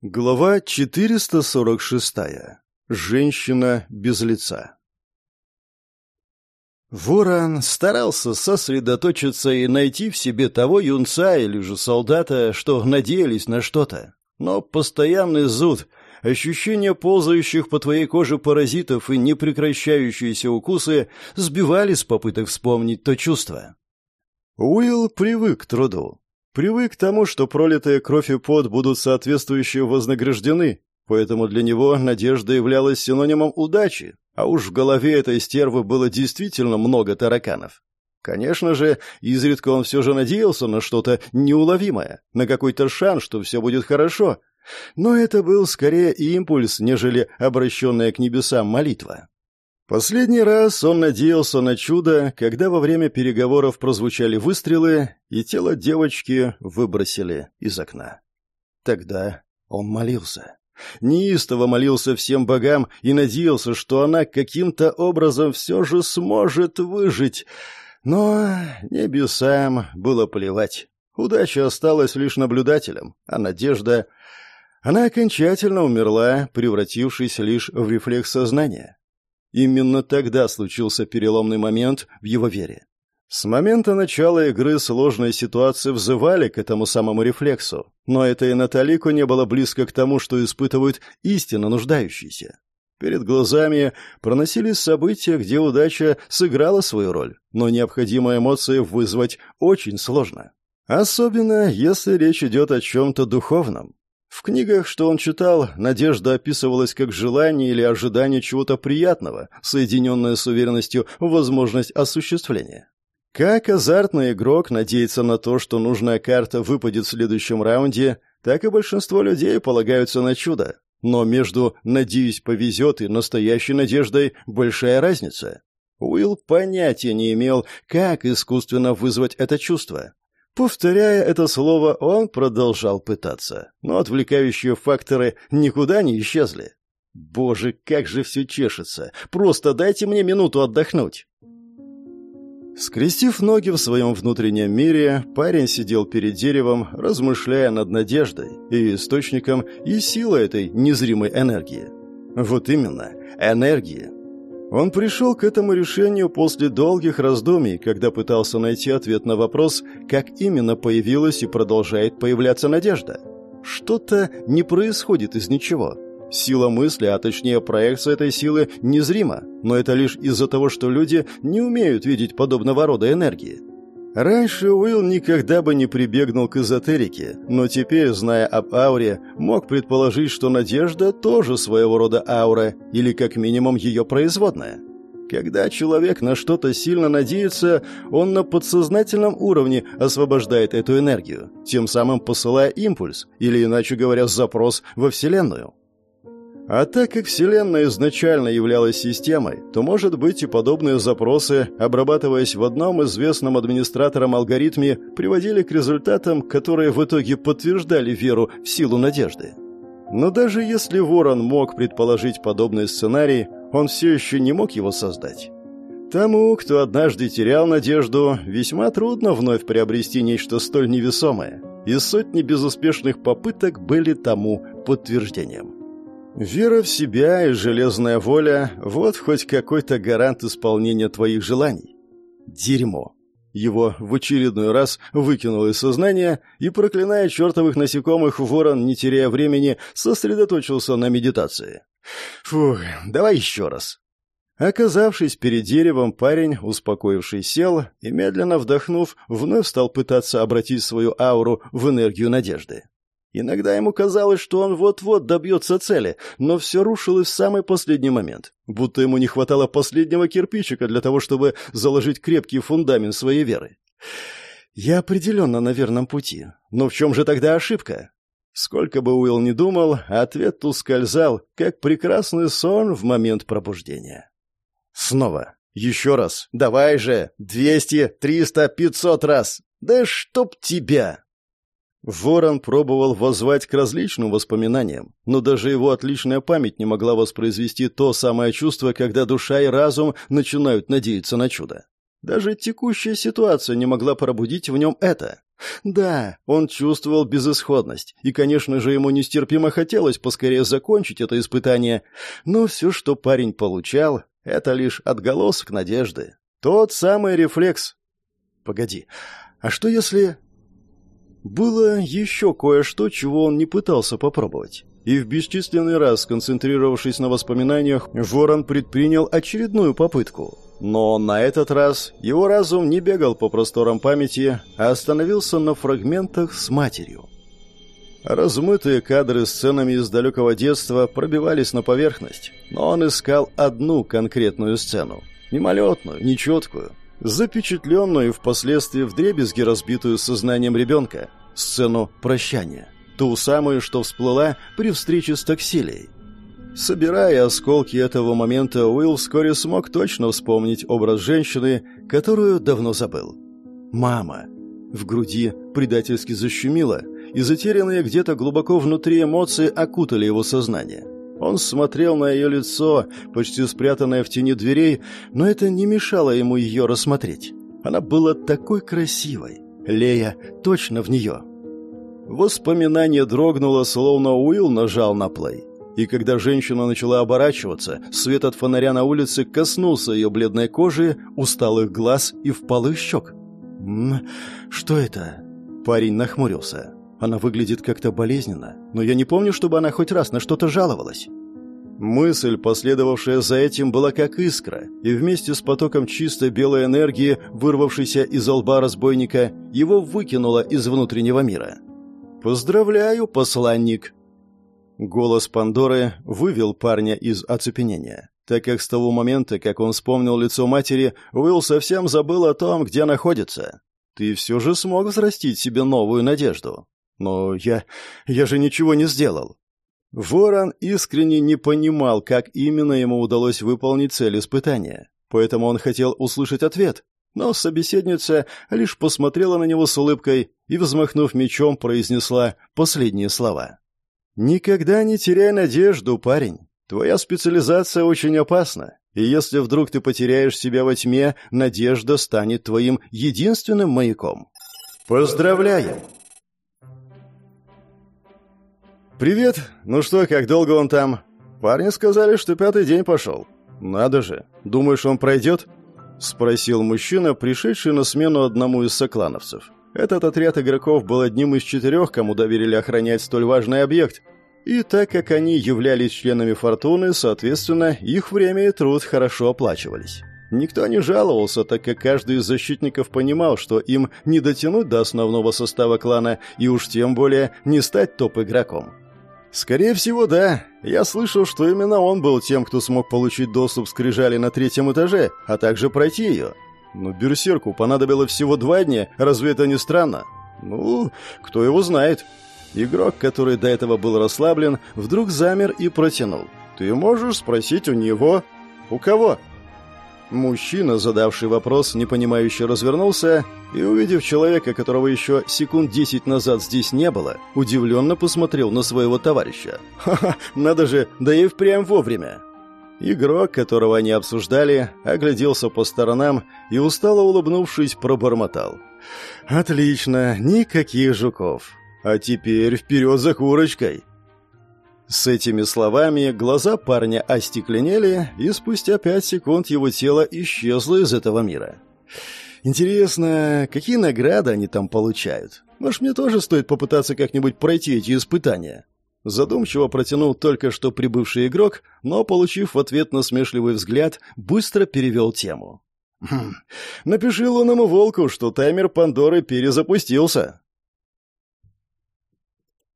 Глава 446. Женщина без лица. Ворон старался сосредоточиться и найти в себе того юнца или же солдата, что надеялись на что-то. Но постоянный зуд, ощущение ползающих по твоей коже паразитов и непрекращающиеся укусы сбивали с попыток вспомнить то чувство. Уилл привык к труду. Привык к тому, что пролитая кровь и пот будут соответствующе вознаграждены, поэтому для него надежда являлась синонимом удачи, а уж в голове этой стервы было действительно много тараканов. Конечно же, изредка он все же надеялся на что-то неуловимое, на какой-то шанс, что все будет хорошо, но это был скорее импульс, нежели обращенная к небесам молитва. Последний раз он надеялся на чудо, когда во время переговоров прозвучали выстрелы, и тело девочки выбросили из окна. Тогда он молился. Неистово молился всем богам и надеялся, что она каким-то образом все же сможет выжить. Но небесам было плевать. Удача осталась лишь наблюдателем, а надежда... Она окончательно умерла, превратившись лишь в рефлекс сознания. Именно тогда случился переломный момент в его вере. С момента начала игры сложные ситуации взывали к этому самому рефлексу, но это и Наталику не было близко к тому, что испытывают истинно нуждающиеся. Перед глазами проносились события, где удача сыграла свою роль, но необходимые эмоции вызвать очень сложно. Особенно, если речь идет о чем-то духовном. В книгах, что он читал, надежда описывалась как желание или ожидание чего-то приятного, соединенное с уверенностью в возможность осуществления. Как азартный игрок надеется на то, что нужная карта выпадет в следующем раунде, так и большинство людей полагаются на чудо. Но между «надеюсь, повезет» и настоящей надеждой большая разница. Уилл понятия не имел, как искусственно вызвать это чувство. Повторяя это слово, он продолжал пытаться, но отвлекающие факторы никуда не исчезли. Боже, как же все чешется! Просто дайте мне минуту отдохнуть. Скрестив ноги в своем внутреннем мире, парень сидел перед деревом, размышляя над надеждой и источником и силой этой незримой энергии. Вот именно, энергии, он пришел к этому решению после долгих раздумий, когда пытался найти ответ на вопрос, как именно появилась и продолжает появляться надежда. Что-то не происходит из ничего. Сила мысли, а точнее проекция этой силы, незрима, но это лишь из-за того, что люди не умеют видеть подобного рода энергии. Раньше Уилл никогда бы не прибегнул к эзотерике, но теперь, зная об ауре, мог предположить, что надежда тоже своего рода аура, или как минимум ее производная. Когда человек на что-то сильно надеется, он на подсознательном уровне освобождает эту энергию, тем самым посылая импульс, или, иначе говоря, запрос во Вселенную. А так как Вселенная изначально являлась системой, то, может быть, и подобные запросы, обрабатываясь в одном известном администратором алгоритме, приводили к результатам, которые в итоге подтверждали веру в силу надежды. Но даже если Ворон мог предположить подобный сценарий, он все еще не мог его создать. Тому, кто однажды терял надежду, весьма трудно вновь приобрести нечто столь невесомое, и сотни безуспешных попыток были тому подтверждением. Вера в себя и железная воля — вот хоть какой-то гарант исполнения твоих желаний. Дерьмо. Его в очередной раз выкинул из сознания и, проклиная чертовых насекомых, ворон, не теряя времени, сосредоточился на медитации. Фух, давай еще раз. Оказавшись перед деревом, парень, успокоившись, сел и, медленно вдохнув, вновь стал пытаться обратить свою ауру в энергию надежды. Иногда ему казалось, что он вот-вот добьется цели, но все рушилось в самый последний момент, будто ему не хватало последнего кирпичика для того, чтобы заложить крепкий фундамент своей веры. Я определенно на верном пути. Но в чем же тогда ошибка? Сколько бы Уилл ни думал, ответ ускользал, как прекрасный сон в момент пробуждения. Снова. Еще раз. Давай же. Двести, триста, пятьсот раз. Да чтоб тебя! Ворон пробовал воззвать к различным воспоминаниям, но даже его отличная память не могла воспроизвести то самое чувство, когда душа и разум начинают надеяться на чудо. Даже текущая ситуация не могла пробудить в нем это. Да, он чувствовал безысходность, и, конечно же, ему нестерпимо хотелось поскорее закончить это испытание, но все, что парень получал, это лишь отголосок надежды. Тот самый рефлекс. Погоди, а что если... Было еще кое-что, чего он не пытался попробовать. И в бесчисленный раз, сконцентрировавшись на воспоминаниях, Ворон предпринял очередную попытку. Но на этот раз его разум не бегал по просторам памяти, а остановился на фрагментах с матерью. Размытые кадры сценами из далекого детства пробивались на поверхность, но он искал одну конкретную сцену, мимолетную, нечеткую, запечатленную впоследствии вдребезги разбитую сознанием ребенка, сцену прощания, ту самую, что всплыла при встрече с Таксилией. Собирая осколки этого момента, Уилл вскоре смог точно вспомнить образ женщины, которую давно забыл. «Мама». В груди предательски защемило, и затерянные где-то глубоко внутри эмоции окутали его сознание. Он смотрел на ее лицо, почти спрятанное в тени дверей, но это не мешало ему ее рассмотреть. Она была такой красивой. Лея точно в нее. Воспоминание дрогнуло, словно Уилл нажал на плей и когда женщина начала оборачиваться, свет от фонаря на улице коснулся ее бледной кожи, усталых глаз и впалых щек. «М -м, «Что это?» Парень нахмурился. «Она выглядит как-то болезненно, но я не помню, чтобы она хоть раз на что-то жаловалась». Мысль, последовавшая за этим, была как искра, и вместе с потоком чистой белой энергии, вырвавшейся из лба разбойника, его выкинуло из внутреннего мира. «Поздравляю, посланник!» Голос Пандоры вывел парня из оцепенения, так как с того момента, как он вспомнил лицо матери, Уилл совсем забыл о том, где находится. Ты все же смог взрастить себе новую надежду. Но я... я же ничего не сделал. Ворон искренне не понимал, как именно ему удалось выполнить цель испытания. Поэтому он хотел услышать ответ. Но собеседница лишь посмотрела на него с улыбкой и, взмахнув мечом, произнесла последние слова. «Никогда не теряй надежду, парень. Твоя специализация очень опасна, и если вдруг ты потеряешь себя во тьме, надежда станет твоим единственным маяком. Поздравляем!» «Привет! Ну что, как долго он там?» «Парни сказали, что пятый день пошел». «Надо же! Думаешь, он пройдет?» — спросил мужчина, пришедший на смену одному из соклановцев. Этот отряд игроков был одним из четырех, кому доверили охранять столь важный объект. И так как они являлись членами Фортуны, соответственно, их время и труд хорошо оплачивались. Никто не жаловался, так как каждый из защитников понимал, что им не дотянуть до основного состава клана и уж тем более не стать топ-игроком. Скорее всего, да. Я слышал, что именно он был тем, кто смог получить доступ к скрижали на третьем этаже, а также пройти ее. Но Берсерку понадобилось всего два дня, разве это не странно? Ну, кто его знает. Игрок, который до этого был расслаблен, вдруг замер и протянул. Ты можешь спросить у него... У кого? Мужчина, задавший вопрос, непонимающе развернулся и, увидев человека, которого еще секунд десять назад здесь не было, удивленно посмотрел на своего товарища. «Ха-ха, надо же, да и впрямь вовремя!» Игрок, которого они обсуждали, огляделся по сторонам и, устало улыбнувшись, пробормотал. «Отлично, никаких жуков. А теперь вперед за курочкой!» С этими словами глаза парня остекленели, и спустя пять секунд его тело исчезло из этого мира. «Интересно, какие награды они там получают? Может, мне тоже стоит попытаться как-нибудь пройти эти испытания?» Задумчиво протянул только что прибывший игрок, но, получив в ответ насмешливый взгляд, быстро перевел тему. «Хм, напиши лунному волку, что таймер Пандоры перезапустился».